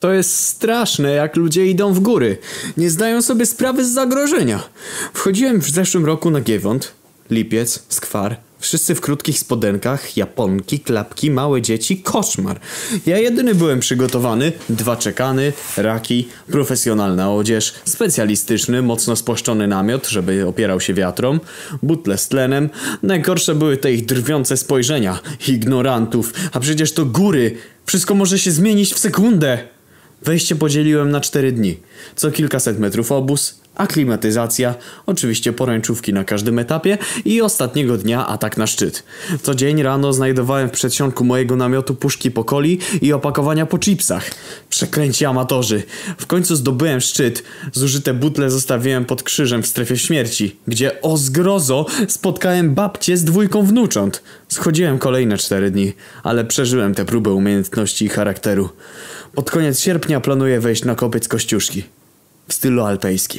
To jest straszne, jak ludzie idą w góry. Nie zdają sobie sprawy z zagrożenia. Wchodziłem w zeszłym roku na Giewont, lipiec, skwar. Wszyscy w krótkich spodenkach, japonki, klapki, małe dzieci, koszmar. Ja jedyny byłem przygotowany, dwa czekany, raki, profesjonalna odzież, specjalistyczny, mocno spłaszczony namiot, żeby opierał się wiatrom, butle z tlenem. Najgorsze były te ich drwiące spojrzenia, ignorantów, a przecież to góry. Wszystko może się zmienić w sekundę. Wejście podzieliłem na cztery dni. Co kilkaset metrów obóz, aklimatyzacja, oczywiście poręczówki na każdym etapie i ostatniego dnia atak na szczyt. Co dzień rano znajdowałem w przedsionku mojego namiotu puszki po coli i opakowania po chipsach. Przekręci amatorzy. W końcu zdobyłem szczyt. Zużyte butle zostawiłem pod krzyżem w strefie śmierci, gdzie o zgrozo spotkałem babcię z dwójką wnucząt. Schodziłem kolejne cztery dni, ale przeżyłem tę próbę umiejętności i charakteru. Pod koniec sierpnia planuję wejść na kopiec Kościuszki w stylu alpejskim.